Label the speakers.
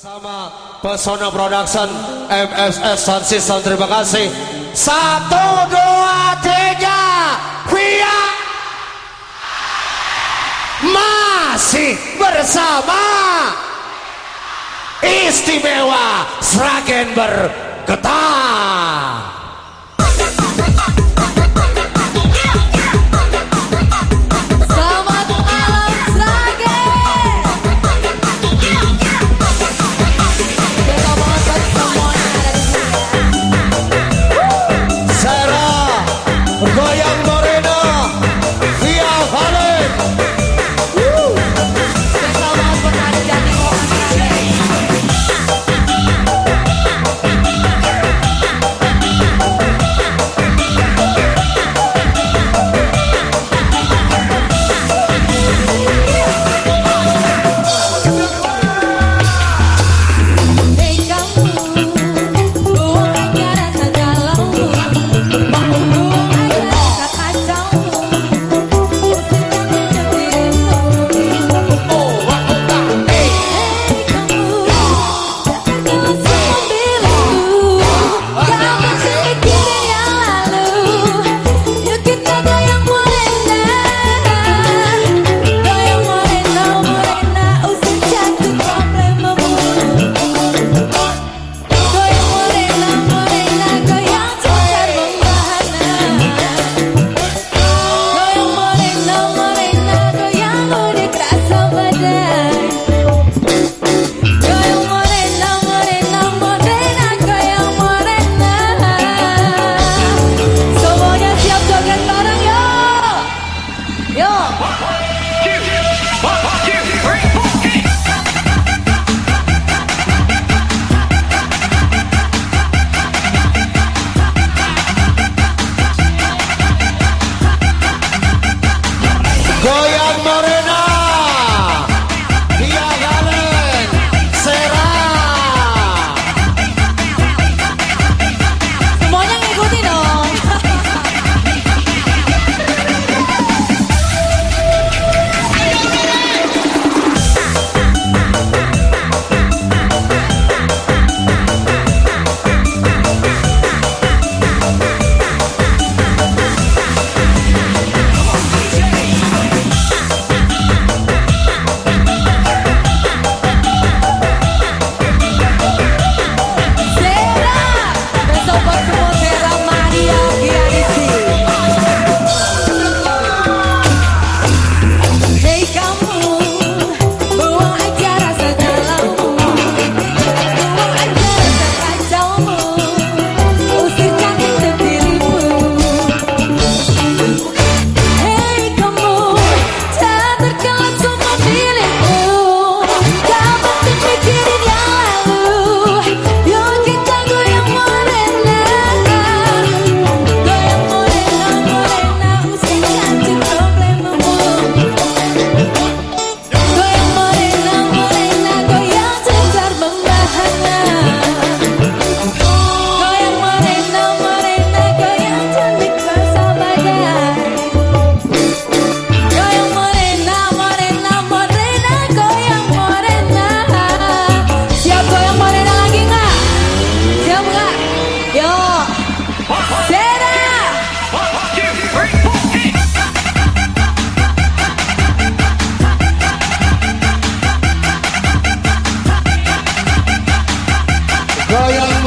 Speaker 1: sama Pesona Production MSS Sansis terima kasih. Satu dua tiga Via masih bersama istimewa Sragenber bergetar
Speaker 2: Voy a
Speaker 1: Royal